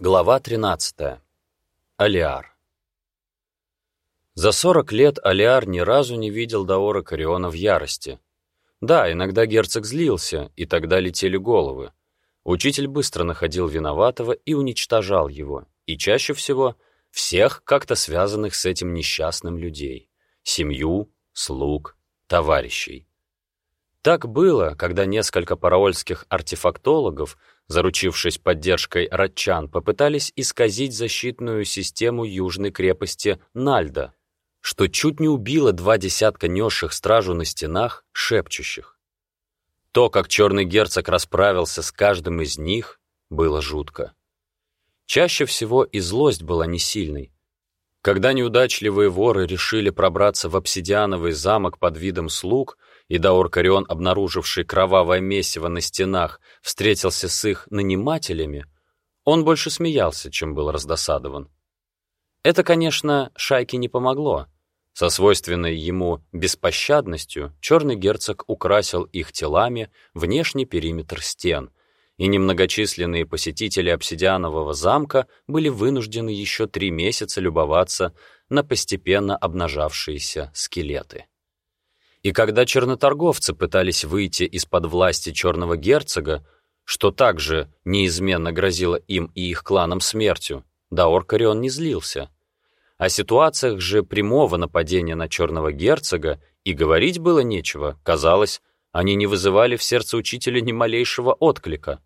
Глава 13. Алиар. За 40 лет Алиар ни разу не видел Даора Кариона в ярости. Да, иногда герцог злился, и тогда летели головы. Учитель быстро находил виноватого и уничтожал его, и чаще всего всех как-то связанных с этим несчастным людей. Семью, слуг, товарищей. Так было, когда несколько параольских артефактологов заручившись поддержкой ратчан, попытались исказить защитную систему южной крепости Нальда, что чуть не убило два десятка несших стражу на стенах, шепчущих. То, как черный герцог расправился с каждым из них, было жутко. Чаще всего и злость была не сильной. Когда неудачливые воры решили пробраться в обсидиановый замок под видом слуг, и Даор Карион, обнаруживший кровавое месиво на стенах, встретился с их нанимателями, он больше смеялся, чем был раздосадован. Это, конечно, шайке не помогло. Со свойственной ему беспощадностью черный герцог украсил их телами внешний периметр стен, и немногочисленные посетители обсидианового замка были вынуждены еще три месяца любоваться на постепенно обнажавшиеся скелеты. И когда черноторговцы пытались выйти из-под власти черного герцога, что также неизменно грозило им и их кланам смертью, Даор Карион не злился. О ситуациях же прямого нападения на черного герцога и говорить было нечего, казалось, они не вызывали в сердце учителя ни малейшего отклика.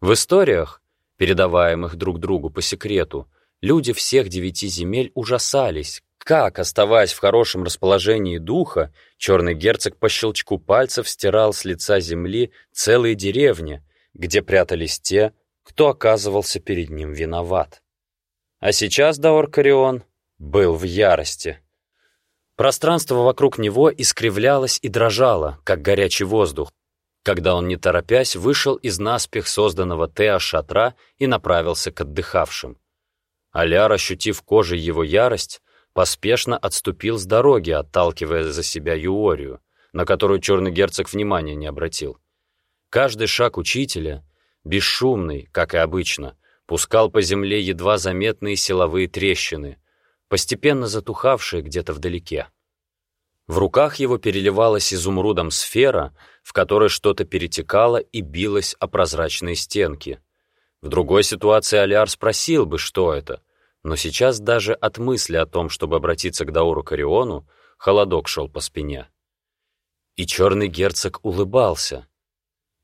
В историях, передаваемых друг другу по секрету, люди всех девяти земель ужасались, как, оставаясь в хорошем расположении духа, черный герцог по щелчку пальцев стирал с лица земли целые деревни, где прятались те, кто оказывался перед ним виноват. А сейчас Даор Карион был в ярости. Пространство вокруг него искривлялось и дрожало, как горячий воздух, когда он, не торопясь, вышел из наспех созданного Теа шатра и направился к отдыхавшим. Аляр, ощутив кожей его ярость, поспешно отступил с дороги, отталкивая за себя Юорию, на которую черный герцог внимания не обратил. Каждый шаг учителя, бесшумный, как и обычно, пускал по земле едва заметные силовые трещины, постепенно затухавшие где-то вдалеке. В руках его переливалась изумрудом сфера, в которой что-то перетекало и билось о прозрачные стенки. В другой ситуации Алиар спросил бы, что это — но сейчас даже от мысли о том, чтобы обратиться к Дауру Кариону, холодок шел по спине. И черный герцог улыбался.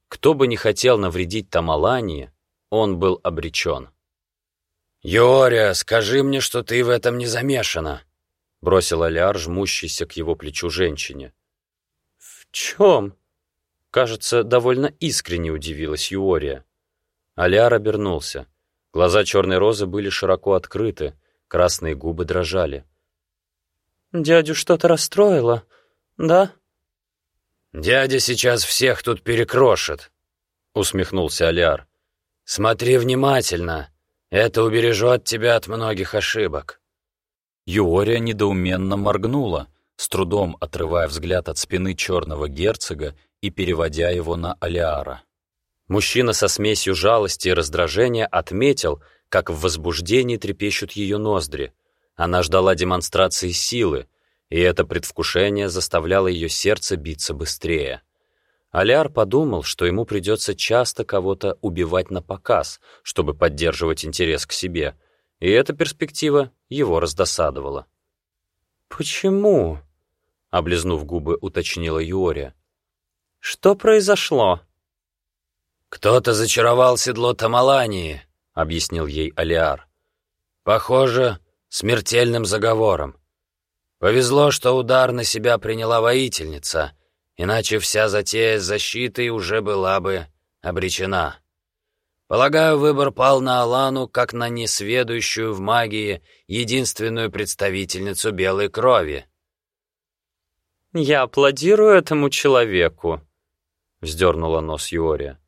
Кто бы не хотел навредить Тамалании, он был обречен. «Йория, скажи мне, что ты в этом не замешана», — бросил Аляр, жмущийся к его плечу женщине. «В чем?» Кажется, довольно искренне удивилась Юория. Аляр обернулся. Глаза черной розы были широко открыты, красные губы дрожали. «Дядю что-то расстроило, да?» «Дядя сейчас всех тут перекрошит», — усмехнулся Алиар. «Смотри внимательно, это убережет тебя от многих ошибок». Юория недоуменно моргнула, с трудом отрывая взгляд от спины черного герцога и переводя его на Алиара. Мужчина со смесью жалости и раздражения отметил, как в возбуждении трепещут ее ноздри. Она ждала демонстрации силы, и это предвкушение заставляло ее сердце биться быстрее. Аляр подумал, что ему придется часто кого-то убивать на показ, чтобы поддерживать интерес к себе, и эта перспектива его раздосадовала. «Почему?» — облизнув губы, уточнила Юория. «Что произошло?» «Кто-то зачаровал седло Тамалании», — объяснил ей Алиар. «Похоже, смертельным заговором. Повезло, что удар на себя приняла воительница, иначе вся затея с защитой уже была бы обречена. Полагаю, выбор пал на Алану как на несведущую в магии единственную представительницу белой крови». «Я аплодирую этому человеку», — вздернула нос Юория.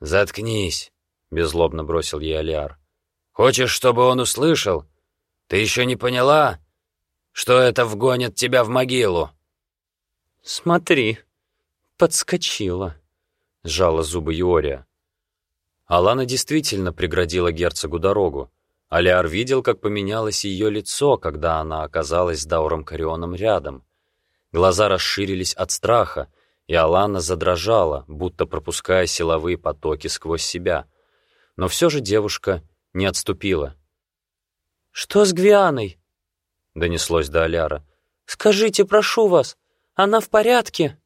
«Заткнись», — беззлобно бросил ей Алиар. «Хочешь, чтобы он услышал? Ты еще не поняла, что это вгонит тебя в могилу?» «Смотри, подскочила», — сжала зубы Юория. Алана действительно преградила герцогу дорогу. Алиар видел, как поменялось ее лицо, когда она оказалась с Дауром Карионом рядом. Глаза расширились от страха, и Алана задрожала, будто пропуская силовые потоки сквозь себя. Но все же девушка не отступила. «Что с Гвианой?» — донеслось до Аляра. «Скажите, прошу вас, она в порядке?»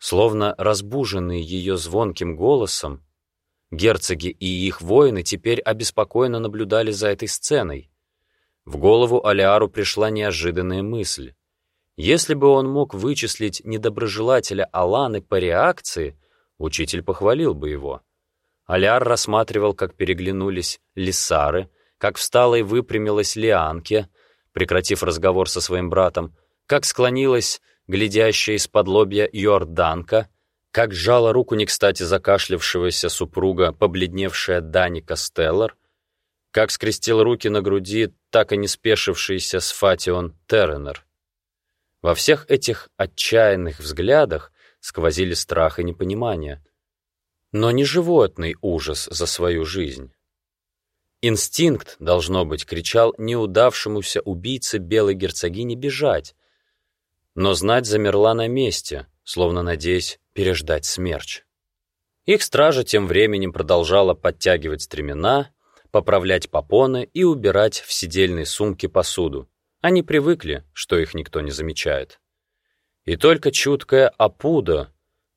Словно разбуженные ее звонким голосом, герцоги и их воины теперь обеспокоенно наблюдали за этой сценой. В голову Алиару пришла неожиданная мысль. Если бы он мог вычислить недоброжелателя Аланы по реакции, учитель похвалил бы его. Аляр рассматривал, как переглянулись лисары, как встала и выпрямилась Лианке, прекратив разговор со своим братом, как склонилась глядящая из-под лобья Йорданка, как сжала руку не кстати закашлявшегося супруга, побледневшая Даника Стеллар, как скрестил руки на груди так и не спешившийся с Фатион Терренер. Во всех этих отчаянных взглядах сквозили страх и непонимание, но не животный ужас за свою жизнь. Инстинкт, должно быть, кричал неудавшемуся убийце белой герцогини бежать, но знать замерла на месте, словно надеясь переждать смерч. Их стража тем временем продолжала подтягивать стремена, поправлять попоны и убирать в сидельные сумки посуду. Они привыкли, что их никто не замечает. И только чуткая Апуда,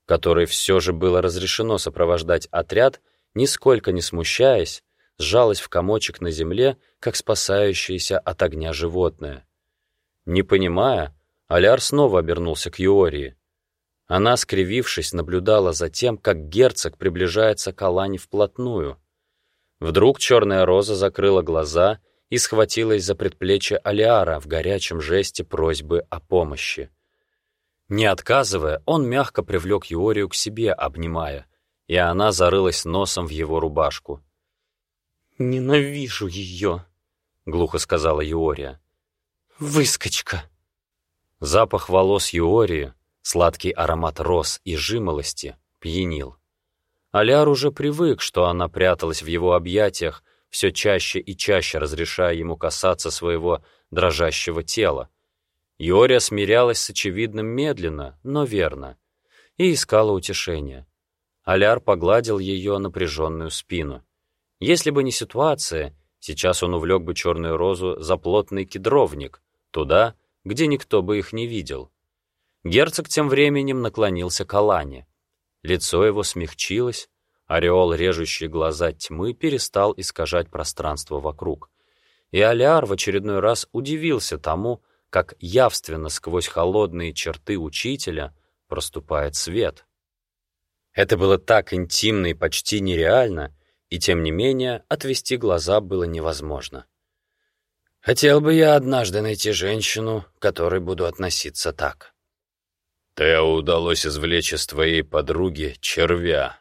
которой все же было разрешено сопровождать отряд, нисколько не смущаясь, сжалась в комочек на земле, как спасающееся от огня животное. Не понимая, Аляр снова обернулся к Юории. Она, скривившись, наблюдала за тем, как герцог приближается к Алане вплотную. Вдруг черная роза закрыла глаза и схватилась за предплечье Алиара в горячем жесте просьбы о помощи. Не отказывая, он мягко привлек Юорию к себе, обнимая, и она зарылась носом в его рубашку. «Ненавижу ее», — глухо сказала Юория. «Выскочка». Запах волос Юории, сладкий аромат роз и жимолости пьянил. Аляр уже привык, что она пряталась в его объятиях, все чаще и чаще разрешая ему касаться своего дрожащего тела. Юория смирялась с очевидным медленно, но верно, и искала утешения. Аляр погладил ее напряженную спину. Если бы не ситуация, сейчас он увлек бы черную розу за плотный кедровник, туда, где никто бы их не видел. Герцог тем временем наклонился к Алане. Лицо его смягчилось, ореол, режущий глаза тьмы, перестал искажать пространство вокруг. И Алиар в очередной раз удивился тому, как явственно сквозь холодные черты учителя проступает свет. Это было так интимно и почти нереально, и тем не менее отвести глаза было невозможно. Хотел бы я однажды найти женщину, которой буду относиться так. «Тео удалось извлечь из твоей подруги червя», —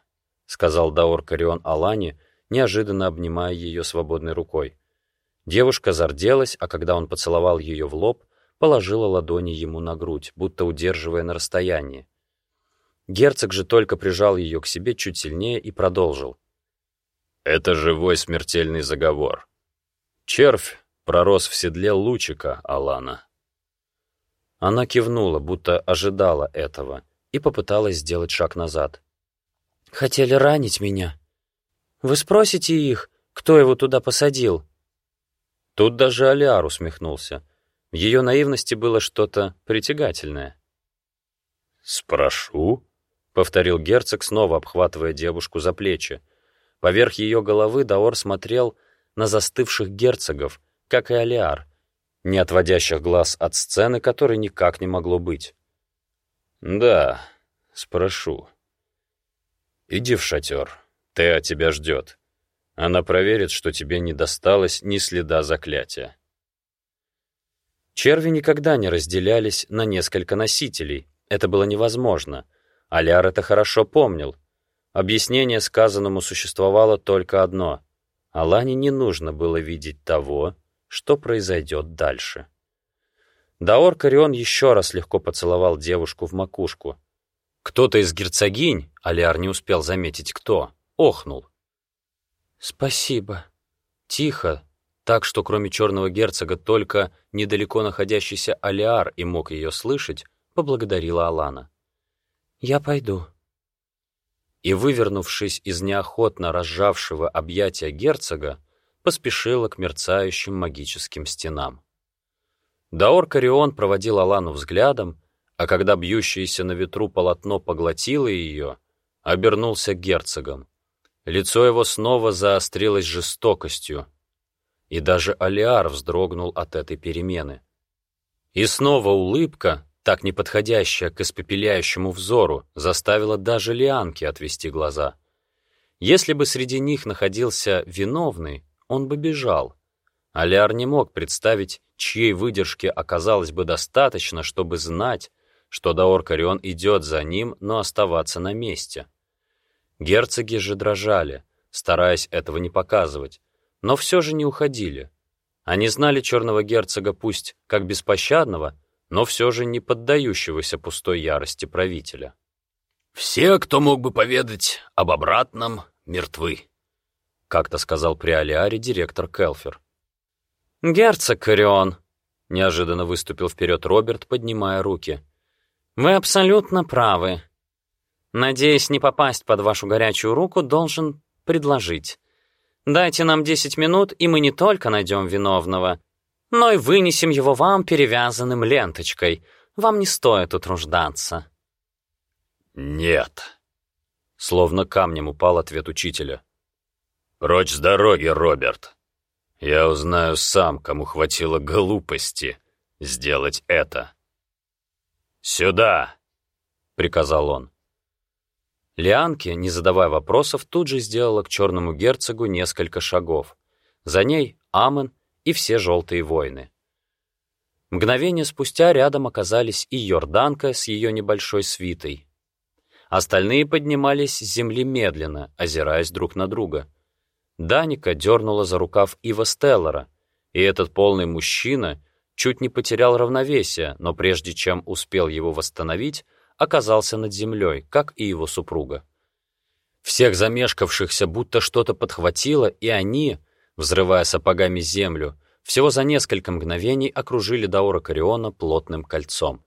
сказал Даор Карион Алане, неожиданно обнимая ее свободной рукой. Девушка зарделась, а когда он поцеловал ее в лоб, положила ладони ему на грудь, будто удерживая на расстоянии. Герцог же только прижал ее к себе чуть сильнее и продолжил. Это живой смертельный заговор. Червь пророс в седле лучика Алана. Она кивнула, будто ожидала этого, и попыталась сделать шаг назад. «Хотели ранить меня. Вы спросите их, кто его туда посадил?» Тут даже Алиар усмехнулся. В ее наивности было что-то притягательное. «Спрошу?» — повторил герцог, снова обхватывая девушку за плечи. Поверх ее головы Даор смотрел на застывших герцогов, как и Алиар, не отводящих глаз от сцены, которой никак не могло быть. «Да, спрошу. Иди в шатер, Теа тебя ждет. Она проверит, что тебе не досталось ни следа заклятия». Черви никогда не разделялись на несколько носителей. Это было невозможно. Аляр это хорошо помнил. Объяснение сказанному существовало только одно. Алане не нужно было видеть того, что произойдет дальше. Даор Карион еще раз легко поцеловал девушку в макушку. Кто-то из герцогинь, Алиар не успел заметить кто, охнул. «Спасибо». Тихо, так что кроме черного герцога только недалеко находящийся Алиар и мог ее слышать, поблагодарила Алана. «Я пойду». И, вывернувшись из неохотно разжавшего объятия герцога, поспешила к мерцающим магическим стенам. Даор Карион проводил Алану взглядом, а когда бьющееся на ветру полотно поглотило ее, обернулся герцогом. Лицо его снова заострилось жестокостью, и даже Алиар вздрогнул от этой перемены. И снова улыбка, так неподходящая к испепеляющему взору, заставила даже Лианки отвести глаза. Если бы среди них находился виновный, он бы бежал. Алиар не мог представить, чьей выдержки оказалось бы достаточно, чтобы знать, что Даор Карион идет за ним, но оставаться на месте. Герцоги же дрожали, стараясь этого не показывать, но все же не уходили. Они знали черного герцога пусть как беспощадного, но все же не поддающегося пустой ярости правителя. «Все, кто мог бы поведать об обратном, мертвы», — как-то сказал при Алиаре директор Келфер. «Герцог Корион», — неожиданно выступил вперед Роберт, поднимая руки. «Вы абсолютно правы. Надеясь не попасть под вашу горячую руку, должен предложить. Дайте нам 10 минут, и мы не только найдем виновного, но и вынесем его вам перевязанным ленточкой. Вам не стоит утруждаться». «Нет», — словно камнем упал ответ учителя. «Прочь с дороги, Роберт. Я узнаю сам, кому хватило глупости сделать это». «Сюда!» — приказал он. Лианке, не задавая вопросов, тут же сделала к черному герцогу несколько шагов. За ней Амен и все желтые воины. Мгновение спустя рядом оказались и Йорданка с ее небольшой свитой. Остальные поднимались с земли медленно, озираясь друг на друга. Даника дернула за рукав Ива Стеллара, и этот полный мужчина чуть не потерял равновесие, но прежде чем успел его восстановить, оказался над землей, как и его супруга. Всех замешкавшихся будто что-то подхватило, и они, взрывая сапогами землю, всего за несколько мгновений окружили Даора Кариона плотным кольцом.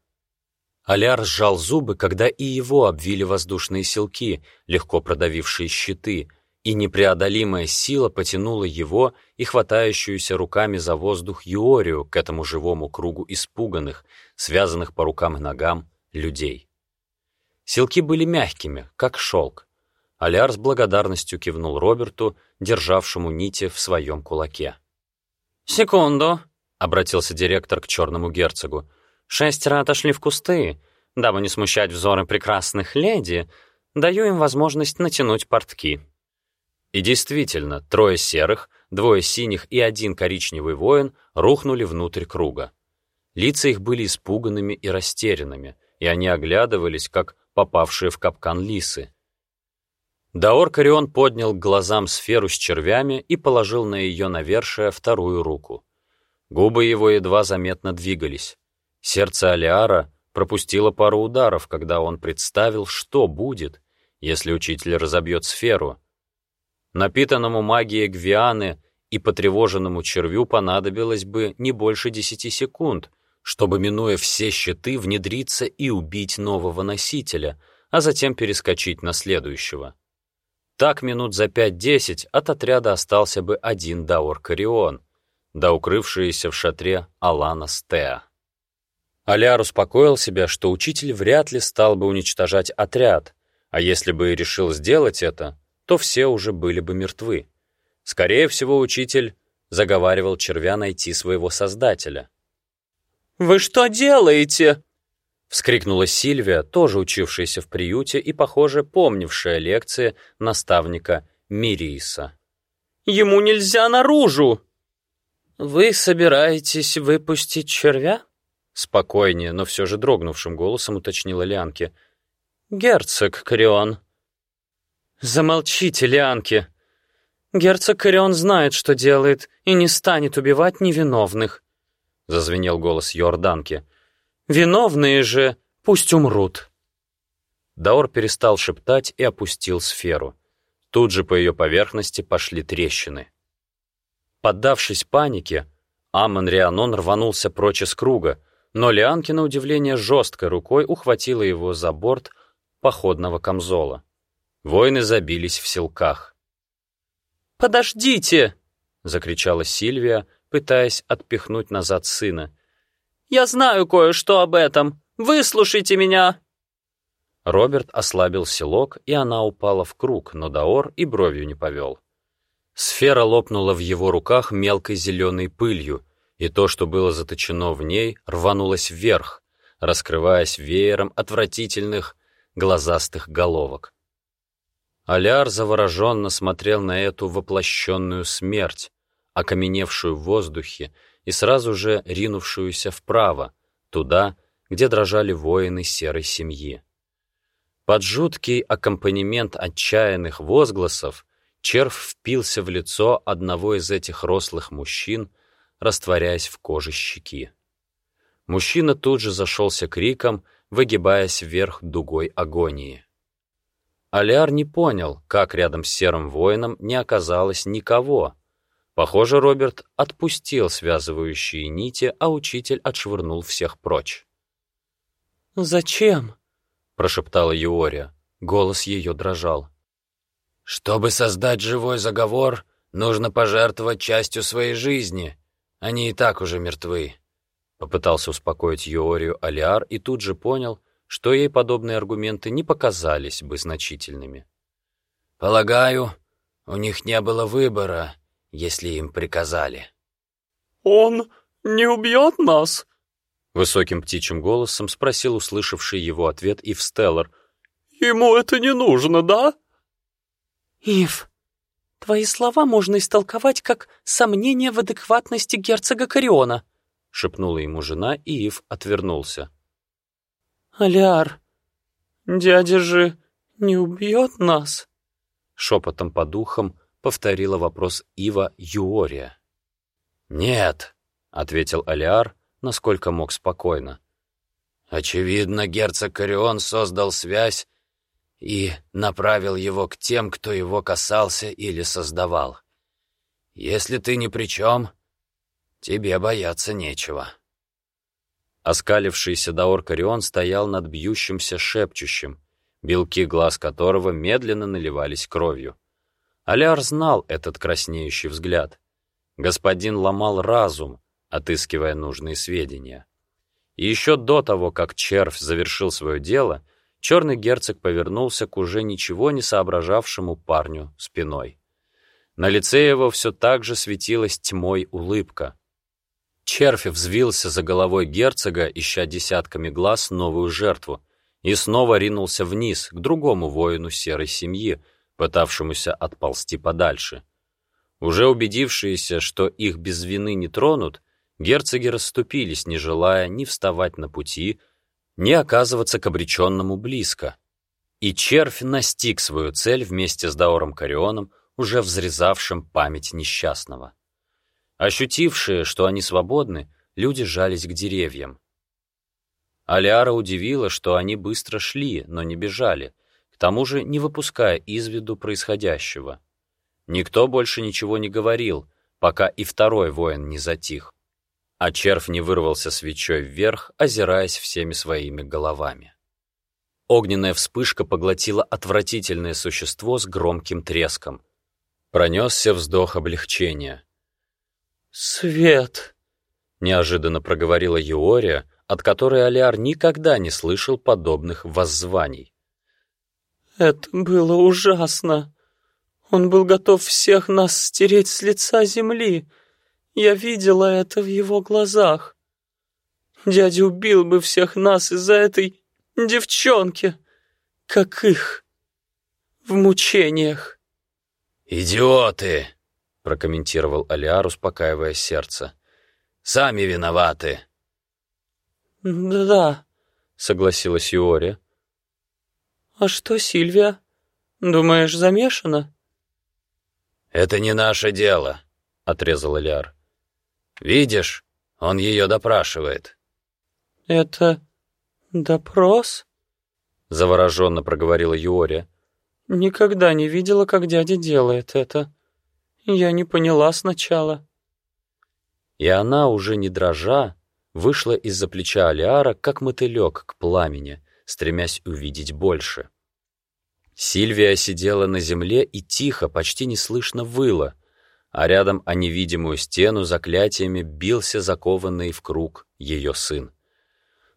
Аляр сжал зубы, когда и его обвили воздушные селки, легко продавившие щиты, и непреодолимая сила потянула его и хватающуюся руками за воздух Юорию к этому живому кругу испуганных, связанных по рукам и ногам, людей. Силки были мягкими, как шелк. Аляр с благодарностью кивнул Роберту, державшему нити в своем кулаке. «Секунду», — обратился директор к черному герцогу. «Шестеро отошли в кусты. Дабы не смущать взоры прекрасных леди, даю им возможность натянуть портки». И действительно, трое серых, двое синих и один коричневый воин рухнули внутрь круга. Лица их были испуганными и растерянными, и они оглядывались, как попавшие в капкан лисы. Даор Карион поднял к глазам сферу с червями и положил на ее навершие вторую руку. Губы его едва заметно двигались. Сердце Алиара пропустило пару ударов, когда он представил, что будет, если учитель разобьет сферу. Напитанному магией Гвианы и потревоженному червю понадобилось бы не больше десяти секунд — чтобы, минуя все щиты, внедриться и убить нового носителя, а затем перескочить на следующего. Так минут за пять-десять от отряда остался бы один Даор Карион, да укрывшийся в шатре Алана Стеа. Аляр успокоил себя, что учитель вряд ли стал бы уничтожать отряд, а если бы и решил сделать это, то все уже были бы мертвы. Скорее всего, учитель заговаривал червя найти своего создателя. «Вы что делаете?» — вскрикнула Сильвия, тоже учившаяся в приюте и, похоже, помнившая лекции наставника Мириса. «Ему нельзя наружу!» «Вы собираетесь выпустить червя?» Спокойнее, но все же дрогнувшим голосом уточнила Лианки. «Герцог Корион». «Замолчите, Лианки. Герцог Корион знает, что делает, и не станет убивать невиновных. — зазвенел голос Йорданки. «Виновные же пусть умрут». Даор перестал шептать и опустил сферу. Тут же по ее поверхности пошли трещины. Поддавшись панике, Амон Рианон рванулся прочь из круга, но Лианки, на удивление, жесткой рукой ухватила его за борт походного камзола. Воины забились в селках. «Подождите!» — закричала Сильвия, пытаясь отпихнуть назад сына. «Я знаю кое-что об этом! Выслушайте меня!» Роберт ослабил селок, и она упала в круг, но Даор и бровью не повел. Сфера лопнула в его руках мелкой зеленой пылью, и то, что было заточено в ней, рванулось вверх, раскрываясь веером отвратительных глазастых головок. Аляр завороженно смотрел на эту воплощенную смерть, окаменевшую в воздухе и сразу же ринувшуюся вправо, туда, где дрожали воины серой семьи. Под жуткий аккомпанемент отчаянных возгласов червь впился в лицо одного из этих рослых мужчин, растворяясь в коже щеки. Мужчина тут же зашелся криком, выгибаясь вверх дугой агонии. Алиар не понял, как рядом с серым воином не оказалось никого. Похоже, Роберт отпустил связывающие нити, а учитель отшвырнул всех прочь. «Зачем?» — прошептала Юория. Голос ее дрожал. «Чтобы создать живой заговор, нужно пожертвовать частью своей жизни. Они и так уже мертвы». Попытался успокоить Юорию Алиар и тут же понял, что ей подобные аргументы не показались бы значительными. «Полагаю, у них не было выбора, если им приказали». «Он не убьет нас?» Высоким птичьим голосом спросил услышавший его ответ Ив Стеллар. «Ему это не нужно, да?» «Ив, твои слова можно истолковать как сомнение в адекватности герцога Кариона», шепнула ему жена, и Ив отвернулся. «Аляр, дядя же не убьет нас?» Шепотом по духам повторила вопрос Ива Юория. «Нет», — ответил Алиар, насколько мог спокойно. Очевидно, герцог Корион создал связь и направил его к тем, кто его касался или создавал. Если ты ни при чем, тебе бояться нечего. Оскалившийся Даор Корион стоял над бьющимся шепчущим, белки глаз которого медленно наливались кровью. Аляр знал этот краснеющий взгляд. Господин ломал разум, отыскивая нужные сведения. И еще до того, как червь завершил свое дело, черный герцог повернулся к уже ничего не соображавшему парню спиной. На лице его все так же светилась тьмой улыбка. Червь взвился за головой герцога, ища десятками глаз новую жертву, и снова ринулся вниз, к другому воину серой семьи, пытавшемуся отползти подальше. Уже убедившиеся, что их без вины не тронут, герцоги расступились, не желая ни вставать на пути, ни оказываться к обреченному близко. И червь настиг свою цель вместе с Даором Карионом, уже взрезавшим память несчастного. Ощутившие, что они свободны, люди жались к деревьям. Алиара удивила, что они быстро шли, но не бежали, к тому же не выпуская из виду происходящего. Никто больше ничего не говорил, пока и второй воин не затих а червь не вырвался свечой вверх, озираясь всеми своими головами. Огненная вспышка поглотила отвратительное существо с громким треском. Пронесся вздох облегчения. «Свет!» — неожиданно проговорила Юория, от которой Алиар никогда не слышал подобных воззваний. «Это было ужасно. Он был готов всех нас стереть с лица земли». Я видела это в его глазах. Дядя убил бы всех нас из-за этой девчонки, как их, в мучениях. «Идиоты!» — прокомментировал Алиар, успокаивая сердце. «Сами виноваты». «Да», — согласилась Иори. «А что Сильвия? Думаешь, замешана?» «Это не наше дело», — отрезал Элиар. Видишь, он ее допрашивает». «Это допрос?» — завороженно проговорила Юория. Никогда не видела, как дядя делает это. Я не поняла сначала. И она, уже не дрожа, вышла из-за плеча Алиара, как мотылек к пламени, стремясь увидеть больше. Сильвия сидела на земле и тихо, почти неслышно выла, а рядом о невидимую стену заклятиями бился закованный в круг ее сын.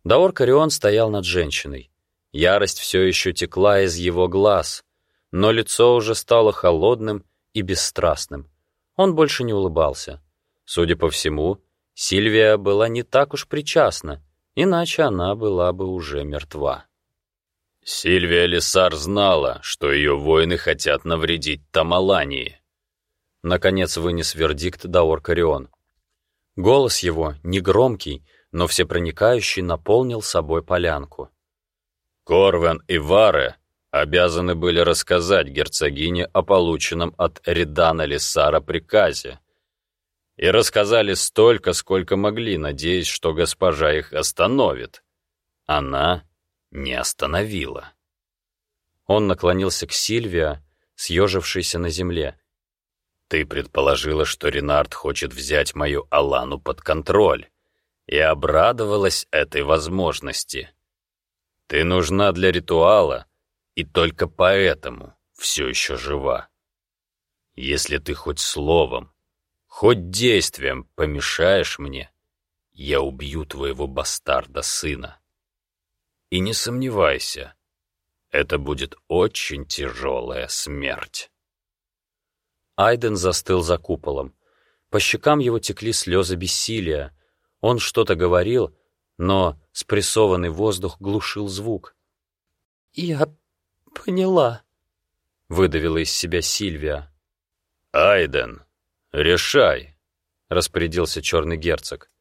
Даор Карион стоял над женщиной. Ярость все еще текла из его глаз, но лицо уже стало холодным и бесстрастным. Он больше не улыбался. Судя по всему, Сильвия была не так уж причастна, иначе она была бы уже мертва. Сильвия Лисар знала, что ее воины хотят навредить Тамалании. Наконец вынес вердикт Даор Карион. Голос его, негромкий, но всепроникающий, наполнил собой полянку. Корвен и Варе обязаны были рассказать герцогине о полученном от Редана Лисара приказе, и рассказали столько, сколько могли, надеясь, что госпожа их остановит. Она не остановила. Он наклонился к Сильвия, съежившейся на земле. «Ты предположила, что Ренард хочет взять мою Алану под контроль, и обрадовалась этой возможности. Ты нужна для ритуала, и только поэтому все еще жива. Если ты хоть словом, Хоть действием помешаешь мне, я убью твоего бастарда сына. И не сомневайся, это будет очень тяжелая смерть. Айден застыл за куполом. По щекам его текли слезы бессилия. Он что-то говорил, но спрессованный воздух глушил звук. «Я поняла», — выдавила из себя Сильвия. «Айден, «Решай», — распорядился черный герцог.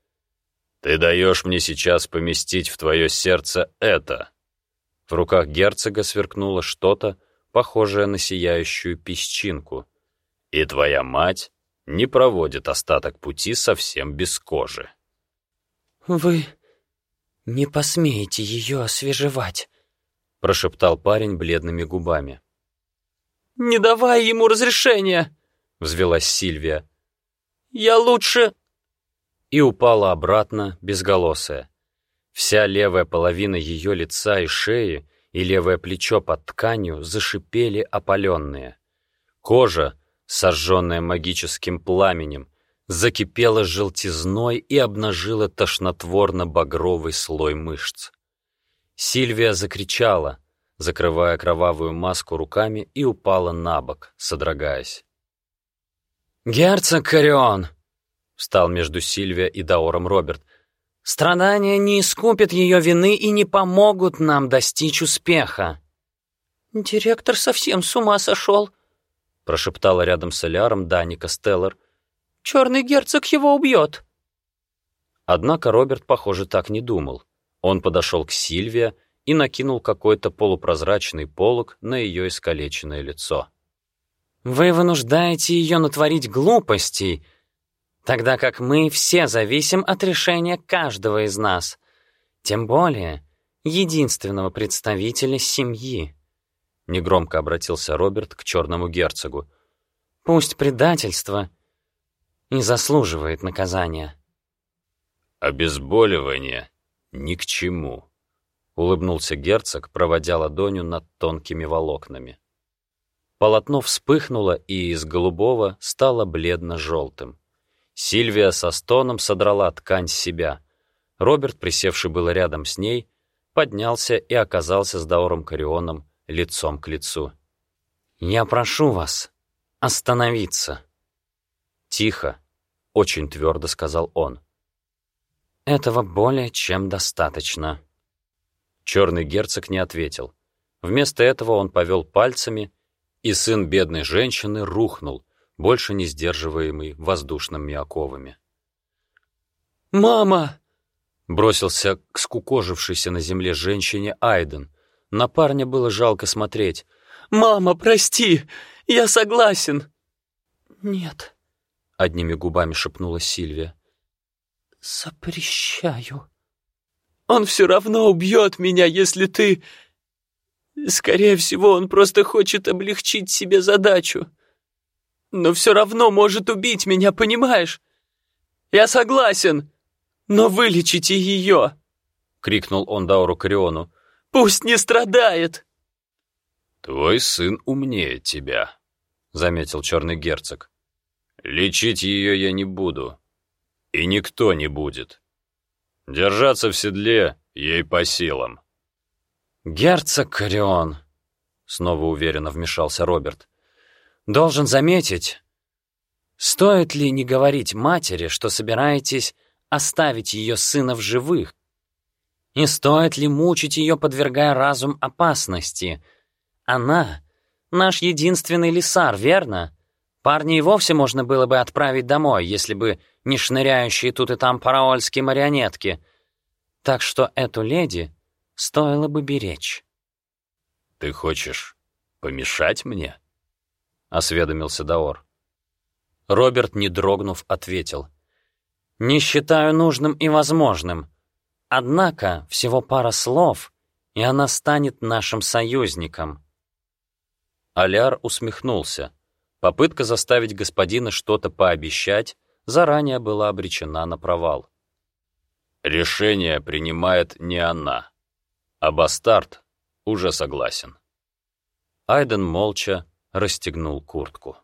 «Ты даешь мне сейчас поместить в твое сердце это». В руках герцога сверкнуло что-то, похожее на сияющую песчинку. «И твоя мать не проводит остаток пути совсем без кожи». «Вы не посмеете ее освежевать», — прошептал парень бледными губами. «Не давай ему разрешения!» — взвелась Сильвия. «Я лучше...» И упала обратно, безголосая. Вся левая половина ее лица и шеи и левое плечо под тканью зашипели опаленные. Кожа, сожженная магическим пламенем, закипела желтизной и обнажила тошнотворно-багровый слой мышц. Сильвия закричала, закрывая кровавую маску руками, и упала на бок, содрогаясь. «Герцог Карион!» — встал между Сильвия и Даором Роберт. «Страдания не искупят ее вины и не помогут нам достичь успеха». «Директор совсем с ума сошел», — прошептала рядом с Эляром Даника Стеллар. «Черный герцог его убьет». Однако Роберт, похоже, так не думал. Он подошел к Сильвия и накинул какой-то полупрозрачный полог на ее искалеченное лицо. Вы вынуждаете ее натворить глупостей, тогда как мы все зависим от решения каждого из нас, тем более единственного представителя семьи. Негромко обратился Роберт к черному герцогу. Пусть предательство не заслуживает наказания. Обезболивание ни к чему, улыбнулся герцог, проводя ладонью над тонкими волокнами. Полотно вспыхнуло и из голубого стало бледно-желтым. Сильвия со стоном содрала ткань с себя. Роберт, присевший было рядом с ней, поднялся и оказался с Даором Карионом лицом к лицу. «Я прошу вас остановиться!» «Тихо!» — очень твердо сказал он. «Этого более чем достаточно». Черный герцог не ответил. Вместо этого он повел пальцами, и сын бедной женщины рухнул, больше не сдерживаемый воздушными оковами. «Мама!» — бросился к скукожившейся на земле женщине Айден. На парня было жалко смотреть. «Мама, прости! Я согласен!» «Нет», — одними губами шепнула Сильвия. «Запрещаю. Он все равно убьет меня, если ты Скорее всего, он просто хочет облегчить себе задачу. Но все равно может убить меня, понимаешь? Я согласен, но вылечите ее!» — крикнул он Дауру Кариону. «Пусть не страдает!» «Твой сын умнее тебя», — заметил черный герцог. «Лечить ее я не буду. И никто не будет. Держаться в седле ей по силам». «Герцог Карион», — снова уверенно вмешался Роберт, — «должен заметить, стоит ли не говорить матери, что собираетесь оставить ее сына в живых? И стоит ли мучить ее, подвергая разум опасности? Она — наш единственный лисар, верно? Парня и вовсе можно было бы отправить домой, если бы не шныряющие тут и там параольские марионетки. Так что эту леди стоило бы беречь. «Ты хочешь помешать мне?» — осведомился Даор. Роберт, не дрогнув, ответил. «Не считаю нужным и возможным. Однако всего пара слов, и она станет нашим союзником». Аляр усмехнулся. Попытка заставить господина что-то пообещать заранее была обречена на провал. «Решение принимает не она», а бастард уже согласен. Айден молча расстегнул куртку.